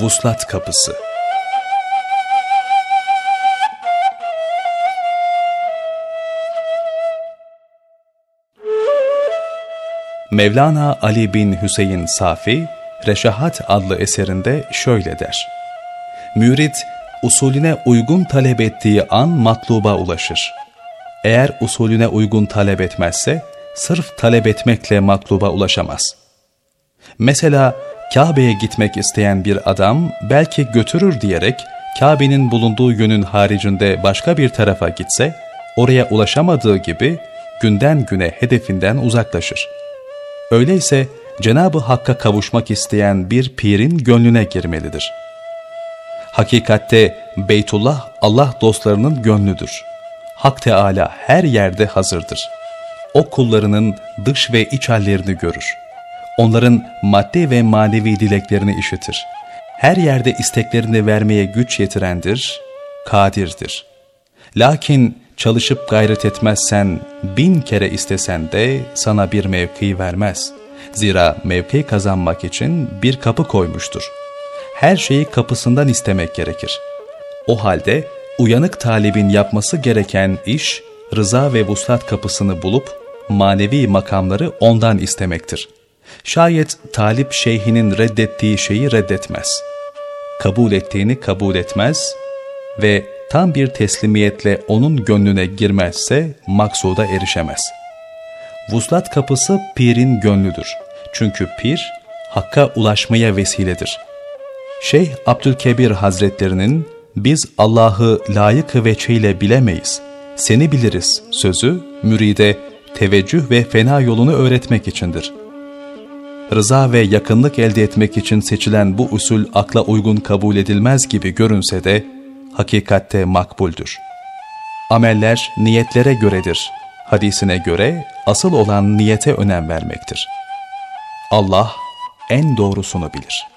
Vuslat Kapısı Mevlana Ali bin Hüseyin Safi, Reşahat adlı eserinde şöyle der. Mürit, usulüne uygun talep ettiği an matluba ulaşır. Eğer usulüne uygun talep etmezse, sırf talep etmekle matluba ulaşamaz. Mesela Kabe'ye gitmek isteyen bir adam belki götürür diyerek Kabe'nin bulunduğu yönün haricinde başka bir tarafa gitse, oraya ulaşamadığı gibi günden güne hedefinden uzaklaşır. Öyleyse Cenab-ı Hakk'a kavuşmak isteyen bir pirin gönlüne girmelidir. Hakikatte Beytullah Allah dostlarının gönlüdür. Hak Teala her yerde hazırdır. O kullarının dış ve iç hallerini görür. Onların maddi ve manevi dileklerini işitir. Her yerde isteklerini vermeye güç yetirendir, kadirdir. Lakin çalışıp gayret etmezsen, bin kere istesen de sana bir mevki vermez. Zira mevki kazanmak için bir kapı koymuştur. Her şeyi kapısından istemek gerekir. O halde uyanık talibin yapması gereken iş, rıza ve vuslat kapısını bulup manevi makamları ondan istemektir. Şayet talip şeyhinin reddettiği şeyi reddetmez. Kabul ettiğini kabul etmez ve tam bir teslimiyetle onun gönlüne girmezse maksuda erişemez. Vuslat kapısı pirin gönlüdür. Çünkü pir, hakka ulaşmaya vesiledir. Şeyh Abdülkebir Hazretlerinin biz Allah'ı layık veçeyle bilemeyiz, seni biliriz sözü müride teveccüh ve fena yolunu öğretmek içindir. Rıza ve yakınlık elde etmek için seçilen bu usul akla uygun kabul edilmez gibi görünse de hakikatte makbuldür. Ameller niyetlere göredir. Hadisine göre asıl olan niyete önem vermektir. Allah en doğrusunu bilir.''